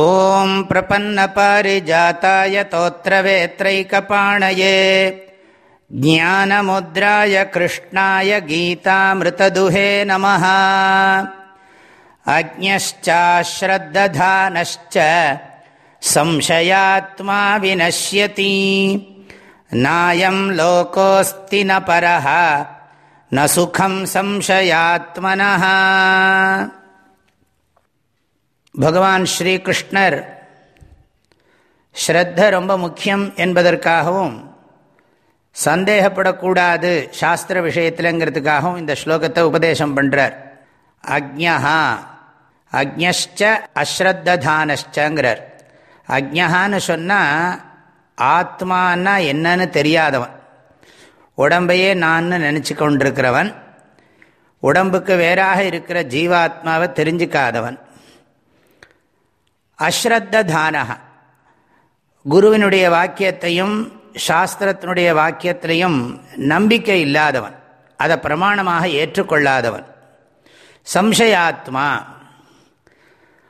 ॐ प्रपन्नपारिजाताय तोत्रवेत्रैकपाणये ज्ञानमुद्राय कृष्णाय गीतामृतदुहे नमः अज्ञश्चाश्रद्दधानश्च संशयात्मा विनश्यति नायं लोकोऽस्ति न परः न सुखं संशयात्मनः பகவான் ஸ்ரீகிருஷ்ணர் ஸ்ரத்த ரொம்ப முக்கியம் என்பதற்காகவும் சந்தேகப்படக்கூடாது சாஸ்திர விஷயத்திலங்கிறதுக்காகவும் இந்த ஸ்லோகத்தை உபதேசம் பண்ணுறார் அக்ஞா அக்ஞஷ்ட அஸ்ரத்தானஷ்டங்கிறார் அக்ஞகான்னு சொன்னால் ஆத்மானா என்னன்னு தெரியாதவன். உடம்பையே நான் நினச்சி கொண்டிருக்கிறவன் உடம்புக்கு வேறாக இருக்கிற ஜீவாத்மாவை தெரிஞ்சுக்காதவன். அஸ்ரத்தானக குருவினுடைய வாக்கியத்தையும் சாஸ்திரத்தினுடைய வாக்கியத்திலையும் நம்பிக்கை இல்லாதவன் அதை பிரமாணமாக ஏற்றுக்கொள்ளாதவன். சம்சயாத்மா.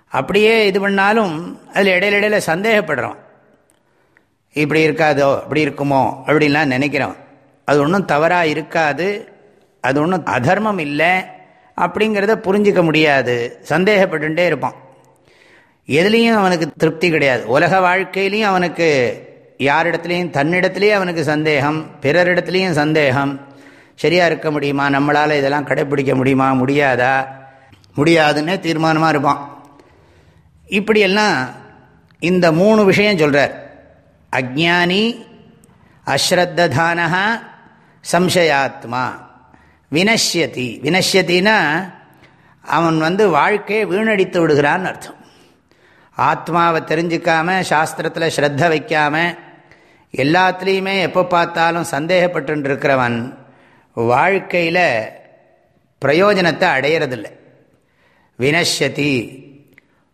அப்படியே இது பண்ணாலும் அதில் இடையில சந்தேகப்படுறான் சந்தேகப்படுறோம் இப்படி இருக்காதோ இப்படி இருக்குமோ அப்படின்லாம் நினைக்கிறோம் அது ஒன்றும் தவறாக இருக்காது அது ஒன்றும் அதர்மம் இல்லை அப்படிங்கிறத புரிஞ்சிக்க முடியாது. சந்தேகப்பட்டுட்டே இருப்பான். எதுலேயும் அவனுக்கு திருப்தி கிடையாது. உலக வாழ்க்கையிலையும் அவனுக்கு யாரிடத்துலையும் தன்னிடத்துலேயும் அவனுக்கு சந்தேகம் பிறரிடத்துலேயும் சந்தேகம். சரியாக இருக்க முடியுமா? நம்மளால் இதெல்லாம் கடைப்பிடிக்க முடியுமா? முடியாதா? முடியாதுன்னே தீர்மானமாக இருப்பான். இப்படியெல்லாம் இந்த மூணு விஷயம் சொல்கிறார் அஜானி அஸ்ரத்தானகா சம்சயாத்மா. வினஷ்யதி. வினஷ்யத்தின்னா அவன் வந்து வாழ்க்கையை வீணடித்து விடுகிறான்னு அர்த்தம். ஆத்மாவை தெரிஞ்சுக்காம சாஸ்திரத்தில் ஸ்ரத்த வைக்காம எல்லாத்துலேயுமே எப்போ பார்த்தாலும் சந்தேகப்பட்டு இருக்கிறவன் வாழ்க்கையில் பிரயோஜனத்தை அடையிறதில்லை. வினஷதி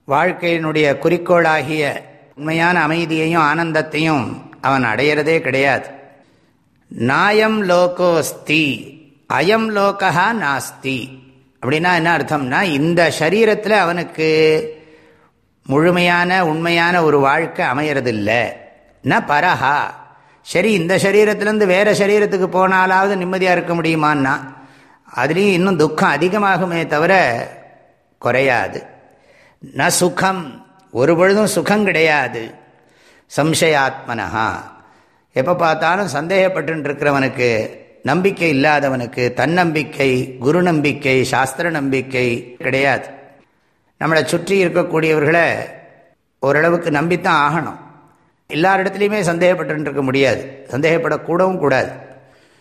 வாழ்க்கையினுடைய குறிக்கோளாகிய உண்மையான அமைதியையும் ஆனந்தத்தையும் அவன் அடையிறதே கிடையாது. நாயம் லோகோஸ்தி அயம் லோகா நாஸ்தி. அப்படின்னா என்ன அர்த்தம்னா இந்த சரீரத்தில் அவனுக்கு முழுமையான உண்மையான ஒரு வாழ்க்கை அமையறதில்லை. ந பரஹா. சரி இந்த சரீரத்திலேருந்து வேறு சரீரத்துக்கு போனாலாவது நிம்மதியாக இருக்க முடியுமான்னா அதுலேயும் இன்னும் துக்கம் அதிகமாகுமே தவிர குறையாது. ந சுகம். ஒரு பொழுதும் சுகம் கிடையாது. சம்சயாத்மனஹா. எப்போ பார்த்தாலும் சந்தேகப்பட்டு இருக்கிறவனுக்கு நம்பிக்கை இல்லாதவனுக்கு தன்னம்பிக்கை குரு நம்பிக்கை சாஸ்திர நம்பிக்கை கிடையாது. நம்மளை சுற்றி இருக்கக்கூடியவர்களை ஓரளவுக்கு நம்பித்தான் ஆகணும். எல்லாரிடத்துலையுமே சந்தேகப்பட்டு இருக்க முடியாது. சந்தேகப்படக்கூடவும் கூடாது.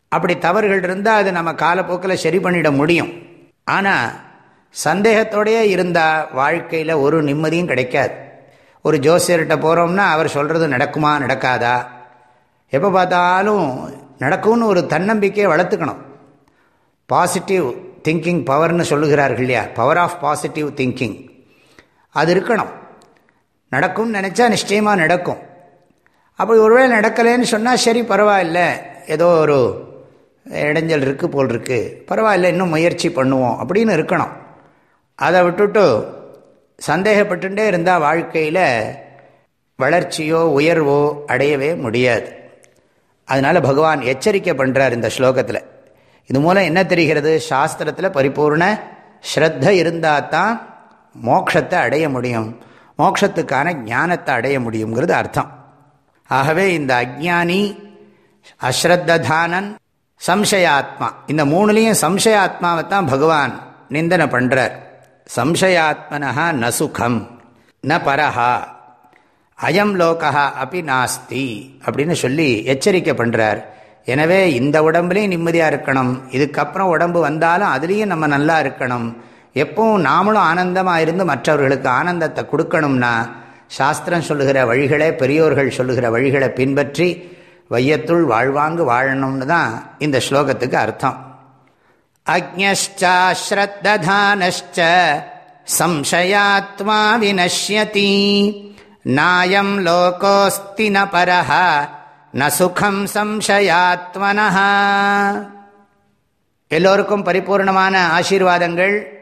அப்படி தவறுகள் இருந்தால் அது நம்ம காலப்போக்கில் சரி பண்ணிட முடியும். ஆனால் சந்தேகத்தோடையே இருந்தால் வாழ்க்கையில் ஒரு நிம்மதியும் கிடைக்காது. ஒரு ஜோசியர்கிட்ட போகிறோம்னா அவர் சொல்கிறது நடக்குமா நடக்காதா? எப்போ பார்த்தாலும் நடக்கும்னு ஒரு தன்னம்பிக்கையை வளர்த்துக்கணும். பாசிட்டிவ் திங்கிங் பவர்னு சொல்லுகிறார்கள் இல்லையா? பவர் ஆஃப் பாசிட்டிவ் திங்கிங் அது இருக்கணும். நடக்கும்னு நினச்சா நிச்சயமாக நடக்கும். அப்படி ஒருவேளை நடக்கலைன்னு சொன்னால் சரி பரவாயில்ல. ஏதோ ஒரு இடைஞ்சல் இருக்குது போல் இருக்குது பரவாயில்ல இன்னும் முயற்சி பண்ணுவோம் அப்படின்னு இருக்கணும். அதை விட்டுட்டு சந்தேகப்பட்டுட்டே இருந்தால் வாழ்க்கையில் வளர்ச்சியோ உயர்வோ அடையவே முடியாது. அதனால் பகவான் எச்சரிக்கை பண்ணுறார் இந்த ஸ்லோகத்தில். இது மூலம் என்ன தெரிகிறது? சாஸ்திரத்தில் பரிபூர்ண ஸ்ரத்த இருந்தால் தான் மோக்ஷத்தை அடைய முடியும். மோக்ஷத்துக்கான ஞானத்தை அடைய முடியுங்கிறது அர்த்தம். ஆகவே இந்த அஜானி அஸ்ரத்ததானன் சம்சயாத்மா இந்த மூணுலேயும் சம்சயாத்மாவை தான் பகவான் நிந்தனை பண்ணுறார் சம்சயாத்மனா ந சுகம் ந பரஹா அயம் லோகா அப்படி நாஸ்தி அப்படின்னு சொல்லி எச்சரிக்கை பண்ணுறார் எனவே இந்த உடம்புலையும் நிம்மதியாக இருக்கணும். இதுக்கப்புறம் உடம்பு வந்தாலும் அதுலேயும் நம்ம நல்லா இருக்கணும். எப்பவும் நாமளும் ஆனந்தமாக இருந்து மற்றவர்களுக்கு ஆனந்தத்தை கொடுக்கணும்னா சாஸ்திரம் சொல்லுகிற வழிகளை பெரியோர்கள் சொல்லுகிற வழிகளை பின்பற்றி வையத்துள் வாழ்வாங்கு வாழணும்னு தான் இந்த ஸ்லோகத்துக்கு அர்த்தம். அக்ஞாஸ்ரத்தானச்ச சம்சயாத்மா வினஷ்யதி நாயம் லோகோஸ்தி ந பரஹ ந சுகம் சம்சயாத்மனா எல்லோருக்கும் பரிபூர்ணமான ஆசீர்வாதங்கள்.